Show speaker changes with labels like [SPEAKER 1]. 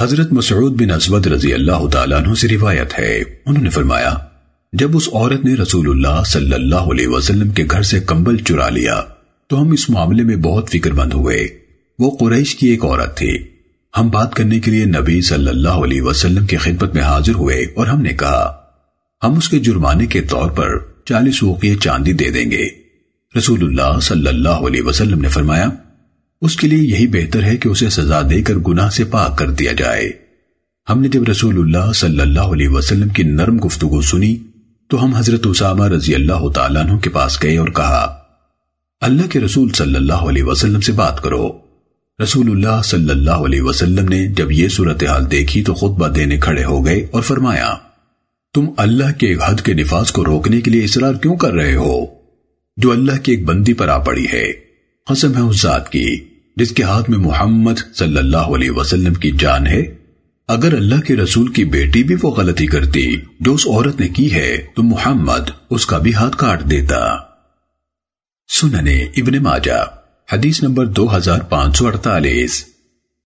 [SPEAKER 1] حضرت مسعود بن اسود رضی اللہ تعالیٰ عنہ سے روایت ہے۔ انہوں نے فرمایا، جب اس عورت نے رسول اللہ صلی اللہ علیہ وسلم کے گھر سے کمبل چرا لیا، تو ہم اس معاملے میں بہت فکر مند ہوئے۔ وہ قریش کی ایک عورت تھی۔ ہم بات کرنے کے لیے نبی صلی اللہ علیہ وسلم کی خدمت میں حاضر ہوئے اور ہم نے کہا، ہم اس کے جرمانے کے طور پر چالیس اوقیے چاندی دے دیں گے۔ رسول اللہ صلی اللہ علیہ وسلم نے فرمایا اس کے لیے یہی بہتر ہے کہ اسے سزا دے کر گناہ سے پاک کر دیا جائے۔ ہم نے جب رسول اللہ صلی اللہ علیہ وسلم کی نرم گفتگو سنی، تو ہم حضرت اسامہ رضی اللہ تعالیٰ عنہ کے پاس گئے اور کہا، اللہ کے رسول صلی اللہ علیہ وسلم سے بات کرو۔ رسول اللہ صلی اللہ علیہ وسلم نے جب یہ صورتحال دیکھی تو خطبہ دینے کھڑے ہو گئے اور فرمایا، تم اللہ کے ایک حد کے نفاذ کو روکنے کے لیے اصرار کیوں کر رہے ہو؟ جو اللہ کی ایک بندی پر آ پڑی ہے۔ قسم ہے اس ذات کی جس کے ہاتھ میں محمد صلی اللہ علیہ وسلم کی جان ہے۔ اگر اللہ کے رسول کی بیٹی بھی وہ غلطی کرتی جو اس عورت نے کی ہے، تو محمد اس کا بھی ہاتھ کاٹ دیتا۔ سننے ابن ماجہ، حدیث نمبر دو ہزار پانچ سو اڑتالیس۔